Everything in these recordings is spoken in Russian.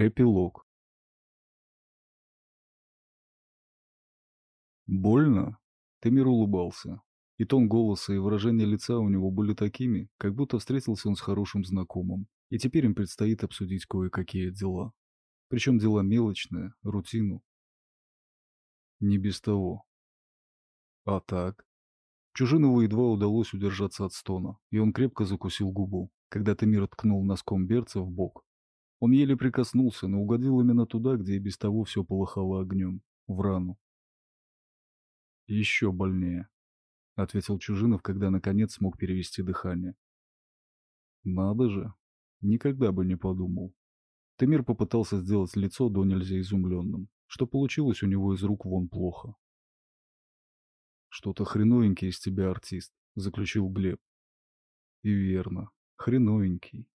Эпилог. «Больно?» Тамир улыбался. И тон голоса, и выражение лица у него были такими, как будто встретился он с хорошим знакомым, и теперь им предстоит обсудить кое-какие дела. Причем дела мелочные, рутину. Не без того. А так? Чужинову едва удалось удержаться от стона, и он крепко закусил губу, когда Тамир ткнул носком берца в бок. Он еле прикоснулся, но угодил именно туда, где и без того все полыхало огнем, в рану. «Еще больнее», — ответил Чужинов, когда наконец смог перевести дыхание. «Надо же, никогда бы не подумал». Тамир попытался сделать лицо до нельзя изумленным, что получилось у него из рук вон плохо. «Что-то хреновенький из тебя артист», — заключил Глеб. «И верно, хреновенький.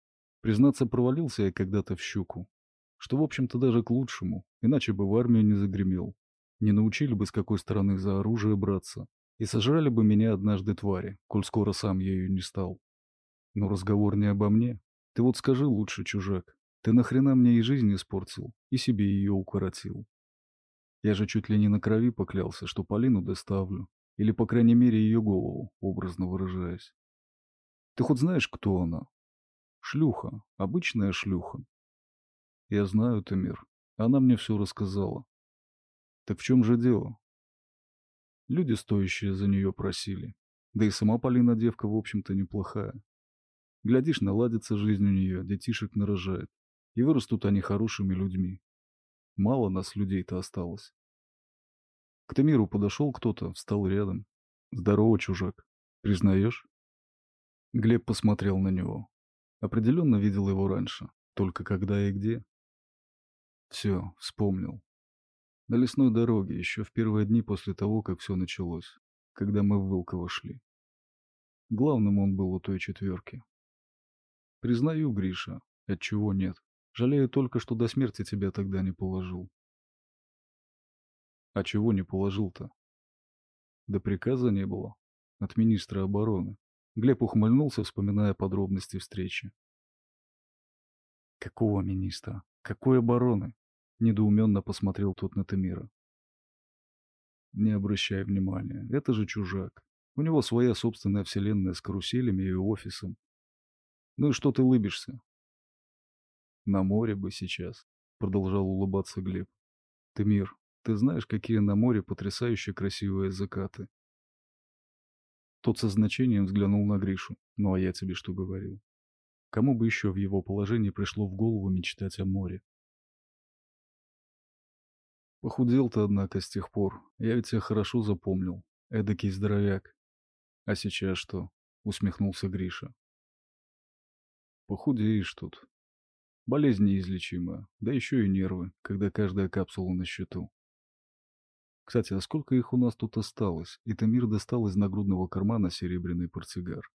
Признаться, провалился я когда-то в щуку. Что, в общем-то, даже к лучшему, иначе бы в армию не загремел. Не научили бы, с какой стороны за оружие браться. И сожрали бы меня однажды твари, коль скоро сам ею не стал. Но разговор не обо мне. Ты вот скажи лучше, чужак, ты нахрена мне и жизнь испортил, и себе ее укоротил? Я же чуть ли не на крови поклялся, что Полину доставлю, или, по крайней мере, ее голову, образно выражаясь. Ты хоть знаешь, кто она? Шлюха, обычная шлюха. Я знаю, Тамир. Она мне все рассказала. Так в чем же дело? Люди, стоящие за нее, просили. Да и сама Полина девка, в общем-то, неплохая. Глядишь, наладится жизнь у нее, детишек нарожает. И вырастут они хорошими людьми. Мало нас людей-то осталось. К Тамиру подошел кто-то, встал рядом. Здорово, чужак. Признаешь? Глеб посмотрел на него. Определенно видел его раньше. Только когда и где? Все, вспомнил. На лесной дороге, еще в первые дни после того, как все началось. Когда мы в Вылково шли. Главным он был у той четверки. Признаю, Гриша, отчего нет. Жалею только, что до смерти тебя тогда не положил. А чего не положил-то? Да приказа не было. От министра обороны. Глеб ухмыльнулся, вспоминая подробности встречи. «Какого министра? Какой обороны?» — недоуменно посмотрел тот на Тамира. «Не обращай внимания, это же чужак. У него своя собственная вселенная с каруселями и офисом. Ну и что ты лыбишься?» «На море бы сейчас», — продолжал улыбаться Глеб. «Тамир, ты знаешь, какие на море потрясающе красивые закаты?» Тот со значением взглянул на Гришу. Ну а я тебе что говорил? Кому бы еще в его положении пришло в голову мечтать о море? Похудел ты, однако, с тех пор. Я ведь тебя хорошо запомнил. Эдакий здоровяк. А сейчас что? Усмехнулся Гриша. Похудеешь тут. Болезнь неизлечимая, да еще и нервы, когда каждая капсула на счету. Кстати, а сколько их у нас тут осталось? И Тамир достал из нагрудного кармана серебряный портсигар.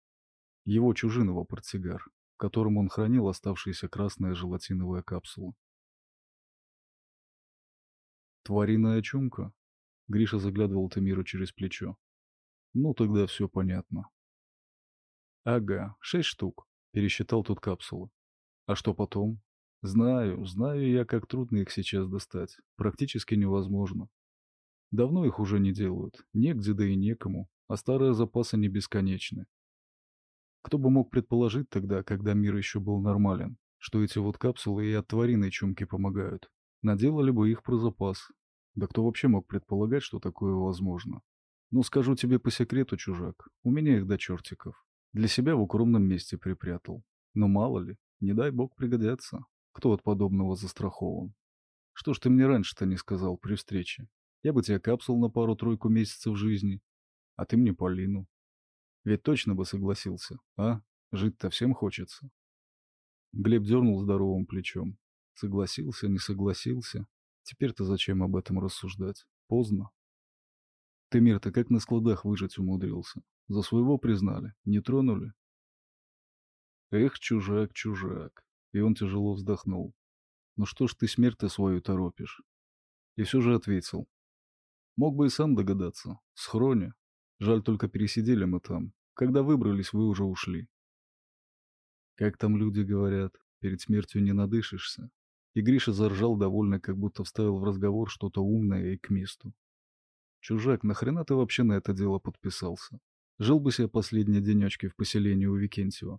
Его чужиного портсигар, в котором он хранил оставшиеся красная желатиновая капсула. Твариная чумка? Гриша заглядывал Тамиру через плечо. Ну, тогда все понятно. Ага, шесть штук. Пересчитал тут капсулы. А что потом? Знаю, знаю я, как трудно их сейчас достать. Практически невозможно. Давно их уже не делают, негде да и некому, а старые запасы не бесконечны. Кто бы мог предположить тогда, когда мир еще был нормален, что эти вот капсулы и от твариной чумки помогают? Наделали бы их про запас. Да кто вообще мог предполагать, что такое возможно? Ну, скажу тебе по секрету, чужак, у меня их до чертиков. Для себя в укромном месте припрятал. Но мало ли, не дай бог пригодятся. Кто от подобного застрахован? Что ж ты мне раньше-то не сказал при встрече? Я бы тебе капсул на пару-тройку месяцев жизни, а ты мне Полину. Ведь точно бы согласился, а? Жить-то всем хочется. Глеб дернул здоровым плечом. Согласился, не согласился. Теперь-то зачем об этом рассуждать? Поздно. Ты, мир-то как на складах выжить умудрился? За своего признали, не тронули? Эх, чужак, чужак. И он тяжело вздохнул. Ну что ж ты смерть-то свою торопишь? И все же ответил. Мог бы и сам догадаться. Схроне. Жаль, только пересидели мы там. Когда выбрались, вы уже ушли. Как там люди говорят, перед смертью не надышишься. И Гриша заржал довольно, как будто вставил в разговор что-то умное и к месту. «Чужак, нахрена ты вообще на это дело подписался? Жил бы себе последние денечки в поселении у Викентьева.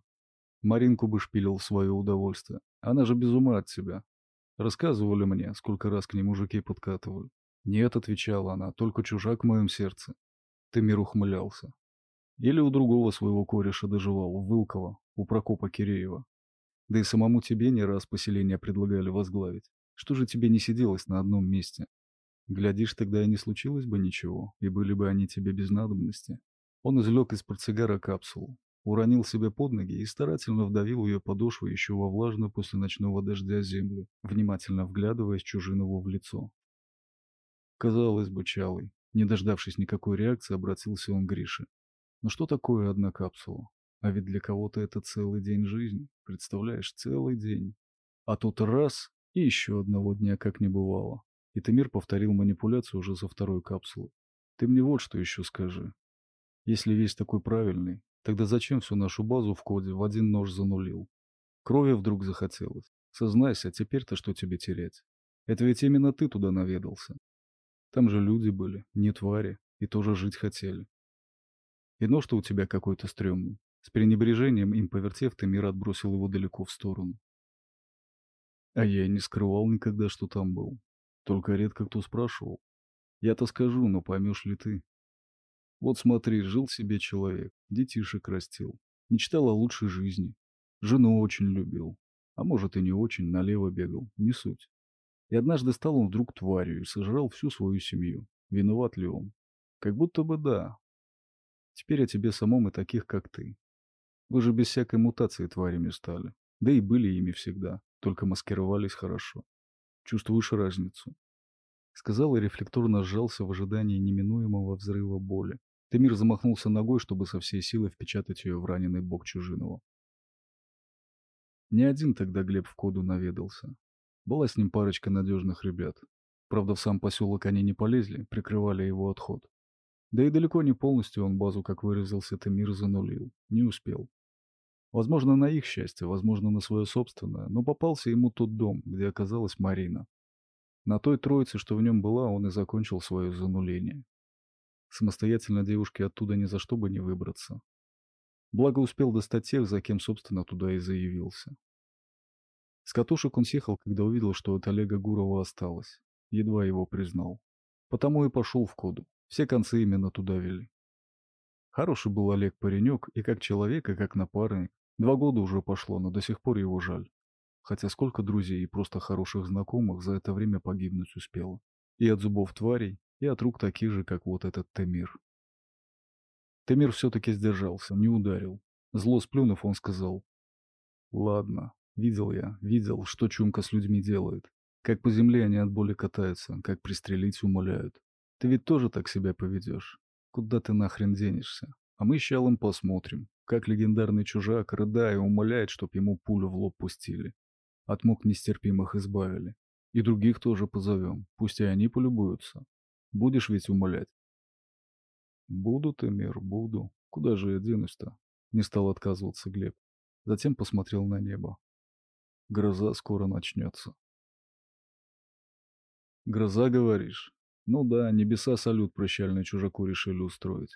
Маринку бы шпилил в свое удовольствие. Она же без ума от тебя. Рассказывали мне, сколько раз к ней мужики подкатывали. Нет, отвечала она, только чужак в моем сердце. Ты мир ухмылялся. Или у другого своего кореша доживал, у Вылкова, у Прокопа Киреева. Да и самому тебе не раз поселение предлагали возглавить. Что же тебе не сиделось на одном месте? Глядишь, тогда и не случилось бы ничего, и были бы они тебе без надобности. Он извлек из портсигара капсулу, уронил себе под ноги и старательно вдавил ее подошву еще во влажную после ночного дождя землю, внимательно вглядываясь чужинову в лицо. Казалось бы, Чалый, не дождавшись никакой реакции, обратился он к Грише. Ну что такое одна капсула? А ведь для кого-то это целый день жизни. Представляешь, целый день. А тут раз, и еще одного дня как не бывало. И Тамир повторил манипуляцию уже за второй капсулой. Ты мне вот что еще скажи. Если весь такой правильный, тогда зачем всю нашу базу в коде в один нож занулил? Крови вдруг захотелось. Сознайся, а теперь-то что тебе терять? Это ведь именно ты туда наведался. Там же люди были, не твари, и тоже жить хотели. И нож-то у тебя какой-то стрёмный. С пренебрежением им повертев, ты мир отбросил его далеко в сторону. А я не скрывал никогда, что там был. Только редко кто спрашивал. Я-то скажу, но поймешь ли ты? Вот смотри, жил себе человек, детишек растил, мечтал о лучшей жизни, жену очень любил, а может и не очень, налево бегал, не суть. И однажды стал он вдруг тварью и сожрал всю свою семью. Виноват ли он? Как будто бы да. Теперь о тебе самом и таких, как ты. Вы же без всякой мутации тварями стали. Да и были ими всегда, только маскировались хорошо. Чувствуешь разницу? Сказал и рефлекторно сжался в ожидании неминуемого взрыва боли. Тамир замахнулся ногой, чтобы со всей силы впечатать ее в раненый бок чужиного. Не один тогда Глеб в коду наведался. Была с ним парочка надежных ребят. Правда, в сам поселок они не полезли, прикрывали его отход. Да и далеко не полностью он базу, как выразился Тамир, занулил. Не успел. Возможно, на их счастье, возможно, на свое собственное, но попался ему тот дом, где оказалась Марина. На той троице, что в нем была, он и закончил свое зануление. Самостоятельно девушке оттуда ни за что бы не выбраться. Благо успел достать тех, за кем, собственно, туда и заявился. С катушек он съехал, когда увидел, что от Олега Гурова осталось. Едва его признал. Потому и пошел в коду. Все концы именно туда вели. Хороший был Олег паренек, и как человек, и как напарник. Два года уже пошло, но до сих пор его жаль. Хотя сколько друзей и просто хороших знакомых за это время погибнуть успело. И от зубов тварей, и от рук таких же, как вот этот Темир. Темир все-таки сдержался, не ударил. Зло сплюнув, он сказал. «Ладно, видел я, видел, что Чумка с людьми делает. Как по земле они от боли катаются, как пристрелить умоляют. Ты ведь тоже так себя поведешь. Куда ты нахрен денешься? А мы с Чалом посмотрим, как легендарный чужак, рыдая, умоляет, чтоб ему пулю в лоб пустили. От мук нестерпимых избавили. И других тоже позовем, пусть и они полюбуются. Будешь ведь умолять? Буду, Эмир, буду. Куда же я денусь-то? Не стал отказываться Глеб. Затем посмотрел на небо. Гроза скоро начнется. Гроза, говоришь? Ну да, небеса салют прощальный чужаку решили устроить.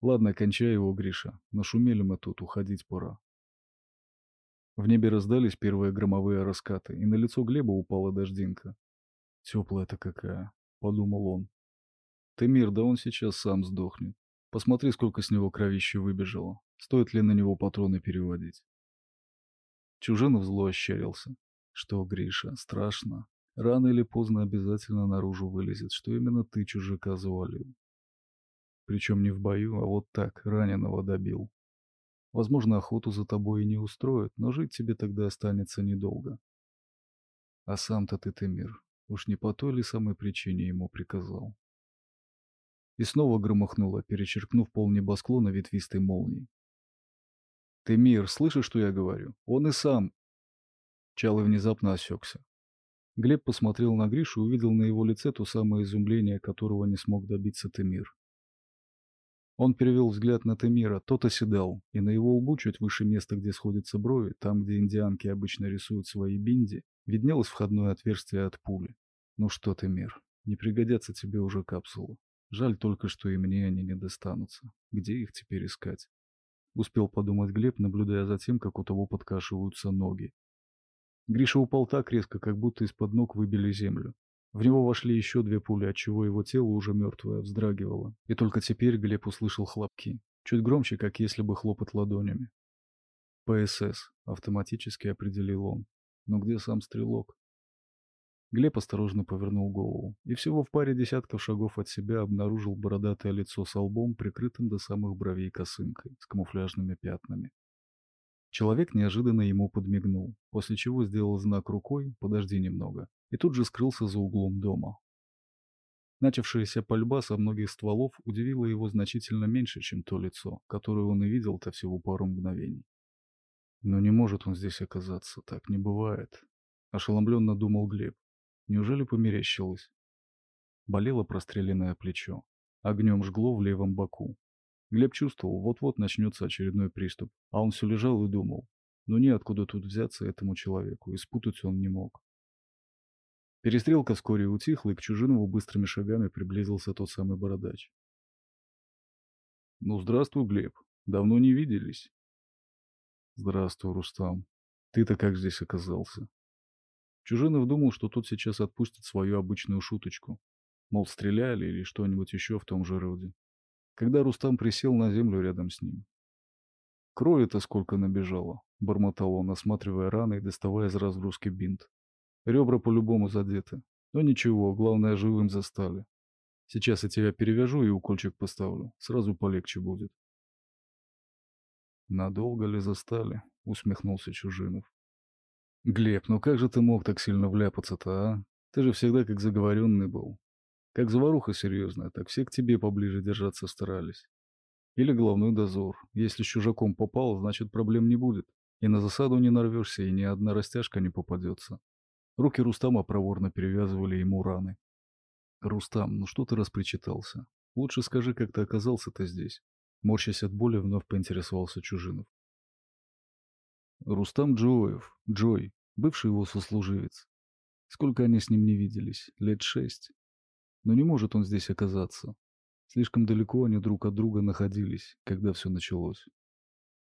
Ладно, кончай его, Гриша. Нашумели мы тут, уходить пора. В небе раздались первые громовые раскаты, и на лицо Глеба упала дождинка. Теплая-то какая, подумал он. Ты мир, да он сейчас сам сдохнет. Посмотри, сколько с него кровища выбежало. Стоит ли на него патроны переводить? Чужинов зло ощерился. Что, Гриша, страшно? Рано или поздно обязательно наружу вылезет, что именно ты чужака завалил. Причем не в бою, а вот так, раненого добил. Возможно, охоту за тобой и не устроят, но жить тебе тогда останется недолго. А сам-то ты, Темир, уж не по той ли самой причине ему приказал? И снова громыхнуло, перечеркнув пол небосклона ветвистой молнией. «Ты, мир, слышишь, что я говорю? Он и сам...» Чалый внезапно осекся. Глеб посмотрел на Гришу и увидел на его лице то самое изумление, которого не смог добиться Темир. Он перевел взгляд на Темира, тот оседал, и на его лбу, чуть выше места, где сходятся брови, там, где индианки обычно рисуют свои бинди, Виднелось входное отверстие от пули. Ну что ты, мир, не пригодятся тебе уже капсулы. Жаль только, что и мне они не достанутся. Где их теперь искать? Успел подумать Глеб, наблюдая за тем, как у того подкашиваются ноги. Гриша упал так резко, как будто из-под ног выбили землю. В него вошли еще две пули, отчего его тело уже мертвое вздрагивало. И только теперь Глеб услышал хлопки. Чуть громче, как если бы хлопать ладонями. ПСС, автоматически определил он. Но где сам стрелок? Глеб осторожно повернул голову и всего в паре десятков шагов от себя обнаружил бородатое лицо с лбом, прикрытым до самых бровей косынкой, с камуфляжными пятнами. Человек неожиданно ему подмигнул, после чего сделал знак рукой «подожди немного» и тут же скрылся за углом дома. Начавшаяся пальба со многих стволов удивила его значительно меньше, чем то лицо, которое он и видел-то всего пару мгновений. Но не может он здесь оказаться, так не бывает. Ошеломленно думал Глеб. Неужели померещилось? Болело простреленное плечо. Огнем жгло в левом боку. Глеб чувствовал, вот-вот начнется очередной приступ, а он все лежал и думал. Но неоткуда тут взяться этому человеку, и спутать он не мог. Перестрелка вскоре утихла, и к Чужинову быстрыми шагами приблизился тот самый бородач. «Ну, здравствуй, Глеб. Давно не виделись». «Здравствуй, Рустам. Ты-то как здесь оказался?» Чужинов думал, что тот сейчас отпустит свою обычную шуточку. Мол, стреляли или что-нибудь еще в том же роде. Когда Рустам присел на землю рядом с ним. «Крови-то сколько набежало», — бормотал он, осматривая раны и доставая из разгрузки бинт. «Ребра по-любому задеты. Но ничего, главное, живым застали. Сейчас я тебя перевяжу и укольчик поставлю. Сразу полегче будет». «Надолго ли застали?» — усмехнулся Чужинов. Глеб, ну как же ты мог так сильно вляпаться-то, а? Ты же всегда как заговоренный был. Как заваруха серьезная, так все к тебе поближе держаться старались. Или головной дозор. Если с чужаком попал, значит проблем не будет. И на засаду не нарвешься, и ни одна растяжка не попадется. Руки Рустама проворно перевязывали ему раны. «Рустам, ну что ты распричитался? Лучше скажи, как ты оказался-то здесь?» Морщась от боли, вновь поинтересовался Чужинов. Рустам Джоев, Джой, бывший его сослуживец. Сколько они с ним не виделись? Лет шесть. Но не может он здесь оказаться. Слишком далеко они друг от друга находились, когда все началось.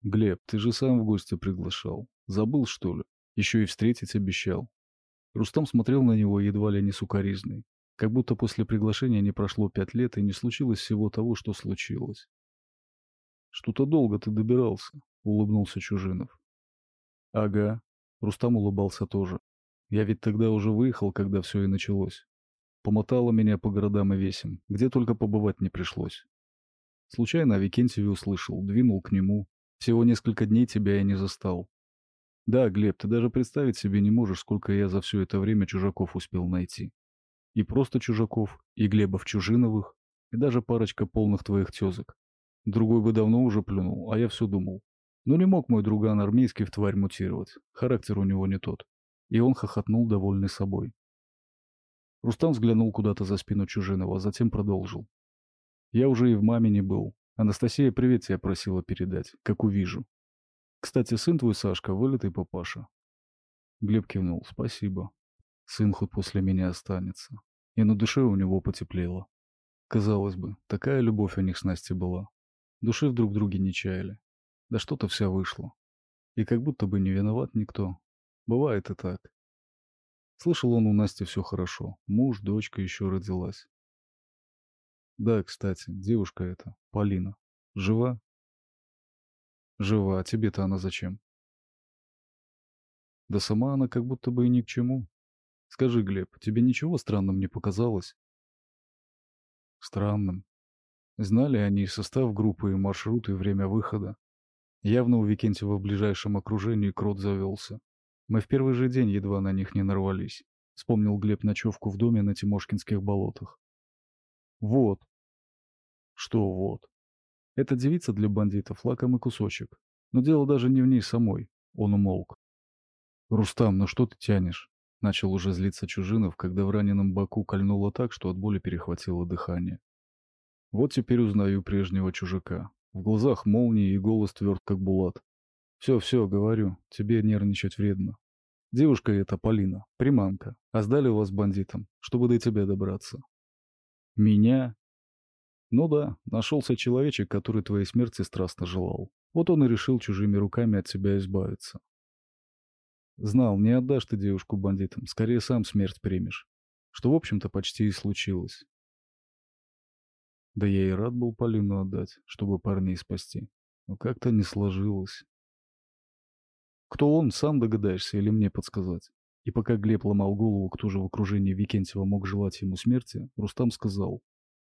Глеб, ты же сам в гости приглашал. Забыл, что ли? Еще и встретить обещал. Рустам смотрел на него едва ли не сукоризной. Как будто после приглашения не прошло пять лет и не случилось всего того, что случилось. «Что-то долго ты добирался», — улыбнулся Чужинов. Ага. Рустам улыбался тоже. Я ведь тогда уже выехал, когда все и началось. Помотало меня по городам и весям, где только побывать не пришлось. Случайно о Викентьеве услышал, двинул к нему. Всего несколько дней тебя я не застал. Да, Глеб, ты даже представить себе не можешь, сколько я за все это время чужаков успел найти. И просто чужаков, и Глебов Чужиновых, и даже парочка полных твоих тезок. Другой бы давно уже плюнул, а я все думал. Но не мог мой друган армейский в тварь мутировать. Характер у него не тот. И он хохотнул, довольный собой. Рустам взглянул куда-то за спину Чужинова, а затем продолжил. Я уже и в маме не был. Анастасия привет тебя просила передать, как увижу. Кстати, сын твой, Сашка, вылитый папаша. Глеб кивнул. Спасибо. Сын хоть после меня останется. И на душе у него потеплело. Казалось бы, такая любовь у них с Настей была. Души в друг друге не чаяли. Да что-то все вышло. И как будто бы не виноват никто. Бывает и так. Слышал он у Насти все хорошо. Муж, дочка еще родилась. Да, кстати, девушка эта, Полина, жива? Жива, а тебе-то она зачем? Да сама она как будто бы и ни к чему. Скажи, Глеб, тебе ничего странным не показалось? Странным. Знали они состав группы, и маршрут, и время выхода. Явно у Викентьева в ближайшем окружении крот завелся. Мы в первый же день едва на них не нарвались. Вспомнил Глеб ночевку в доме на Тимошкинских болотах. Вот. Что вот? Эта девица для бандитов лакомый кусочек. Но дело даже не в ней самой. Он умолк. «Рустам, ну что ты тянешь?» Начал уже злиться Чужинов, когда в раненом боку кольнуло так, что от боли перехватило дыхание. Вот теперь узнаю прежнего чужака. В глазах молнии и голос тверд, как булат. «Все, все, говорю, тебе нервничать вредно. Девушка эта, Полина, приманка, а сдали вас бандитам, чтобы до тебя добраться. Меня? Ну да, нашелся человечек, который твоей смерти страстно желал. Вот он и решил чужими руками от тебя избавиться. Знал, не отдашь ты девушку бандитам, скорее сам смерть примешь. Что, в общем-то, почти и случилось. Да я и рад был Полину отдать, чтобы парней спасти. Но как-то не сложилось. Кто он, сам догадаешься или мне подсказать? И пока Глеб ломал голову, кто же в окружении Викентьева мог желать ему смерти, Рустам сказал.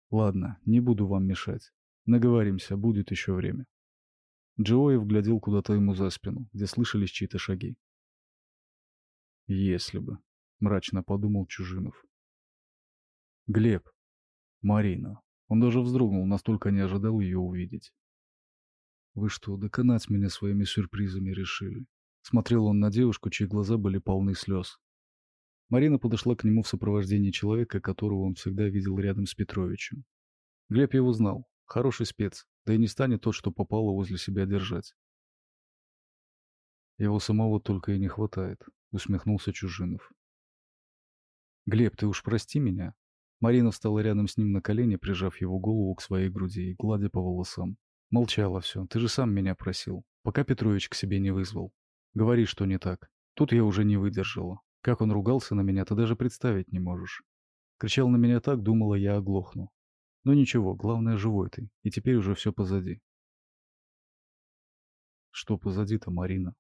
«Ладно, не буду вам мешать. Наговоримся, будет еще время». Джоев глядел куда-то ему за спину, где слышались чьи-то шаги. «Если бы», — мрачно подумал Чужинов. «Глеб. Марина». Он даже вздрогнул, настолько не ожидал ее увидеть. «Вы что, доконать меня своими сюрпризами решили?» Смотрел он на девушку, чьи глаза были полны слез. Марина подошла к нему в сопровождении человека, которого он всегда видел рядом с Петровичем. Глеб его знал. Хороший спец, да и не станет тот, что попало возле себя держать. Его самого только и не хватает, усмехнулся Чужинов. Глеб, ты уж прости меня. Марина встала рядом с ним на колени, прижав его голову к своей груди и гладя по волосам. Молчала все, ты же сам меня просил, пока Петрович к себе не вызвал. Говори, что не так. Тут я уже не выдержала. Как он ругался на меня, ты даже представить не можешь. Кричал на меня так, думала, я оглохну. Но ничего, главное, живой ты, и теперь уже все позади. Что позади-то, Марина?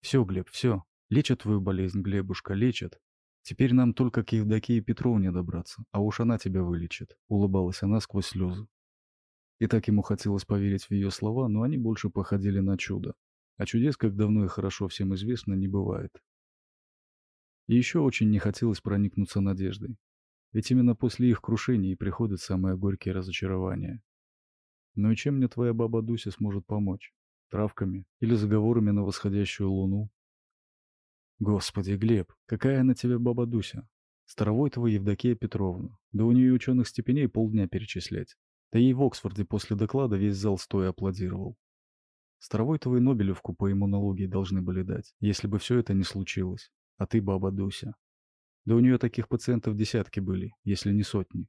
Все, Глеб, все. Лечат твою болезнь, Глебушка, лечат. Теперь нам только к Евдокии Петровне добраться, а уж она тебя вылечит, улыбалась она сквозь слезы. И так ему хотелось поверить в ее слова, но они больше походили на чудо. А чудес, как давно и хорошо всем известно, не бывает. И еще очень не хотелось проникнуться надеждой. Ведь именно после их крушения и приходят самые горькие разочарования. Но и чем мне твоя баба Дуся сможет помочь? Травками или заговорами на восходящую луну? Господи, Глеб, какая она тебе баба Дуся? Старовой твой Евдокия Петровна. Да у нее ученых степеней полдня перечислять. Да ей в Оксфорде после доклада весь зал стоя аплодировал. Старовойтовой Нобелевку по иммунологии должны были дать, если бы все это не случилось. А ты баба Дуся. Да у нее таких пациентов десятки были, если не сотни.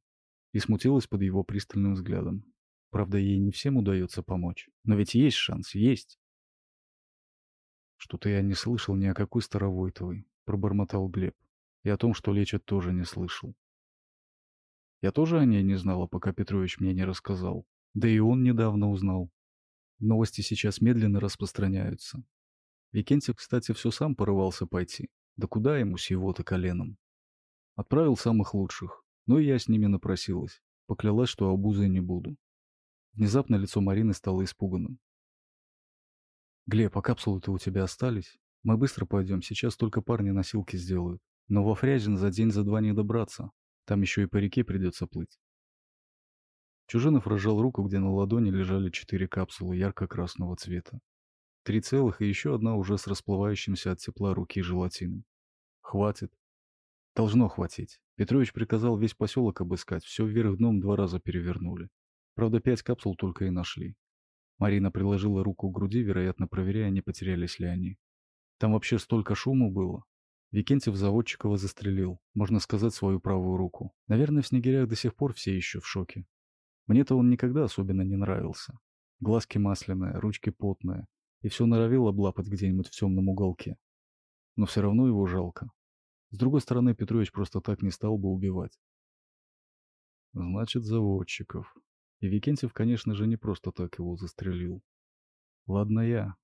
И смутилась под его пристальным взглядом. Правда, ей не всем удается помочь. Но ведь есть шанс, есть. Что-то я не слышал ни о какой Старовойтовой, пробормотал Глеб. И о том, что лечат, тоже не слышал. Я тоже о ней не знала, пока Петрович мне не рассказал. Да и он недавно узнал. Новости сейчас медленно распространяются. Викентьев, кстати, все сам порывался пойти. Да куда ему с его-то коленом? Отправил самых лучших, но и я с ними напросилась. Поклялась, что обузой не буду. Внезапно лицо Марины стало испуганным. «Глеб, а капсулы-то у тебя остались? Мы быстро пойдем, сейчас только парни носилки сделают. Но во Фрязин за день за два не добраться. Там еще и по реке придется плыть. Чужинов разжал руку, где на ладони лежали четыре капсулы ярко-красного цвета. Три целых и еще одна уже с расплывающимся от тепла руки желатином. Хватит. Должно хватить. Петрович приказал весь поселок обыскать, все вверх дном два раза перевернули. Правда, пять капсул только и нашли. Марина приложила руку к груди, вероятно, проверяя, не потерялись ли они. Там вообще столько шума было. Викентьев Заводчикова застрелил, можно сказать, свою правую руку. Наверное, в снегирях до сих пор все еще в шоке. Мне-то он никогда особенно не нравился. Глазки масляные, ручки потные, и все норовил облапать где-нибудь в темном уголке. Но все равно его жалко. С другой стороны, Петрович просто так не стал бы убивать. Значит, заводчиков. И Викентьев, конечно же, не просто так его застрелил. Ладно я,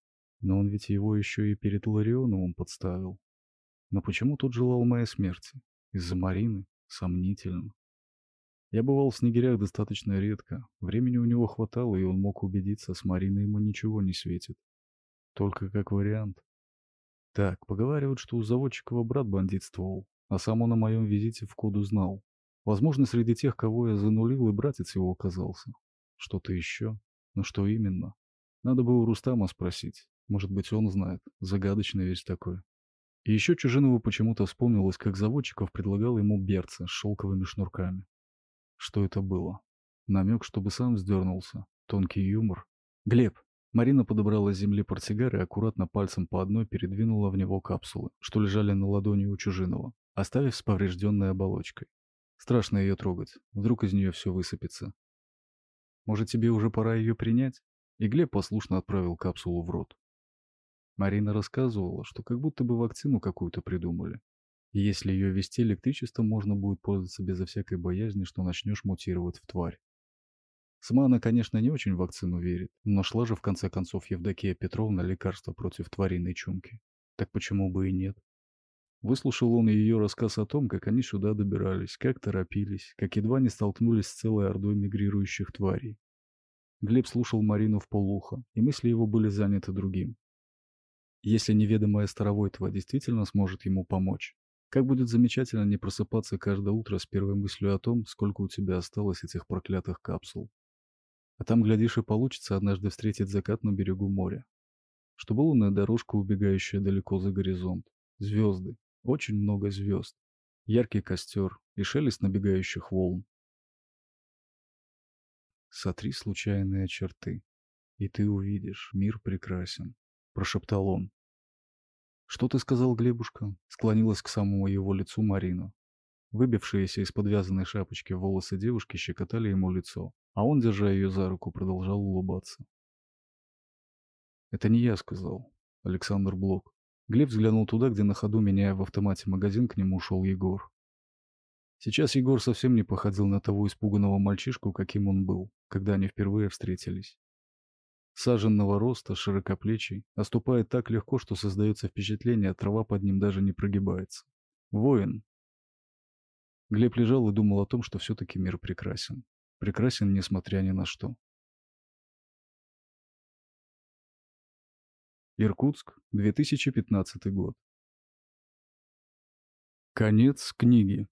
но он ведь его еще и перед Ларионовым подставил. Но почему тот желал моей смерти? Из-за Марины? Сомнительно. Я бывал в снегирях достаточно редко. Времени у него хватало, и он мог убедиться, с Мариной ему ничего не светит. Только как вариант. Так, поговаривают, что у Заводчикова брат бандитствовал, а сам он о моем визите в коду знал. Возможно, среди тех, кого я занулил, и братец его оказался. Что-то еще? Но что именно? Надо было у Рустама спросить. Может быть, он знает. Загадочный весь такой. И еще Чужинову почему-то вспомнилось, как Заводчиков предлагал ему берцы с шелковыми шнурками. Что это было? Намек, чтобы сам вздернулся. Тонкий юмор. «Глеб!» Марина подобрала с земли портсигар и аккуратно пальцем по одной передвинула в него капсулы, что лежали на ладони у чужиного, оставив с поврежденной оболочкой. Страшно ее трогать, вдруг из нее все высыпется. Может, тебе уже пора ее принять? И Глеб послушно отправил капсулу в рот. Марина рассказывала, что как будто бы вакцину какую-то придумали. И если ее вести электричеством, можно будет пользоваться безо всякой боязни, что начнешь мутировать в тварь. Сама она, конечно, не очень в вакцину верит, но нашла же в конце концов Евдокия Петровна лекарство против твариной чумки. Так почему бы и нет? Выслушал он ее рассказ о том, как они сюда добирались, как торопились, как едва не столкнулись с целой ордой мигрирующих тварей. Глеб слушал Марину в полуха, и мысли его были заняты другим. Если неведомая Старовойтова действительно сможет ему помочь, как будет замечательно не просыпаться каждое утро с первой мыслью о том, сколько у тебя осталось этих проклятых капсул. А там, глядишь, и получится однажды встретить закат на берегу моря. Чтобы лунная дорожка, убегающая далеко за горизонт. Звезды. Очень много звезд. Яркий костер и шелест набегающих волн. Сотри случайные черты, и ты увидишь, мир прекрасен, прошептал он. Что ты сказал, Глебушка? Склонилась к самому его лицу Марина. Выбившиеся из подвязанной шапочки волосы девушки щекотали ему лицо, а он, держа ее за руку, продолжал улыбаться. «Это не я сказал, Александр Блок». Глеб взглянул туда, где на ходу, меняя в автомате магазин, к нему ушел Егор. Сейчас Егор совсем не походил на того испуганного мальчишку, каким он был, когда они впервые встретились. Саженного роста, широкоплечий, оступает так легко, что создается впечатление, трава под ним даже не прогибается. Воин. Глеб лежал и думал о том, что все-таки мир прекрасен прекрасен несмотря ни на что. Иркутск, 2015 год. Конец книги.